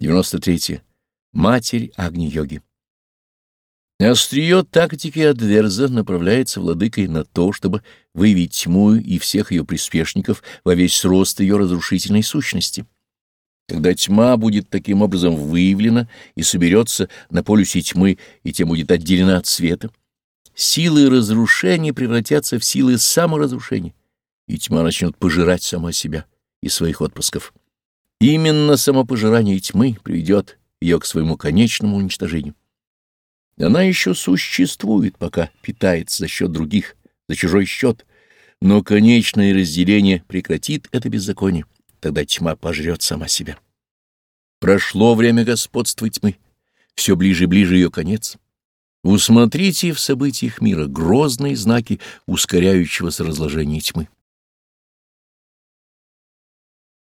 93. Матерь Агни-йоги. Острие тактики Адверза направляется владыкой на то, чтобы выявить тьму и всех ее приспешников во весь рост ее разрушительной сущности. Когда тьма будет таким образом выявлена и соберется на полюсе тьмы, и тем будет отделена от света, силы разрушения превратятся в силы саморазрушения, и тьма начнет пожирать сама себя и своих отпусков. Именно самопожирание тьмы приведет ее к своему конечному уничтожению. Она еще существует, пока питается за счет других, за чужой счет, но конечное разделение прекратит это беззаконие, тогда тьма пожрет сама себя. Прошло время господства тьмы, все ближе и ближе ее конец. Усмотрите в событиях мира грозные знаки ускоряющегося разложения тьмы.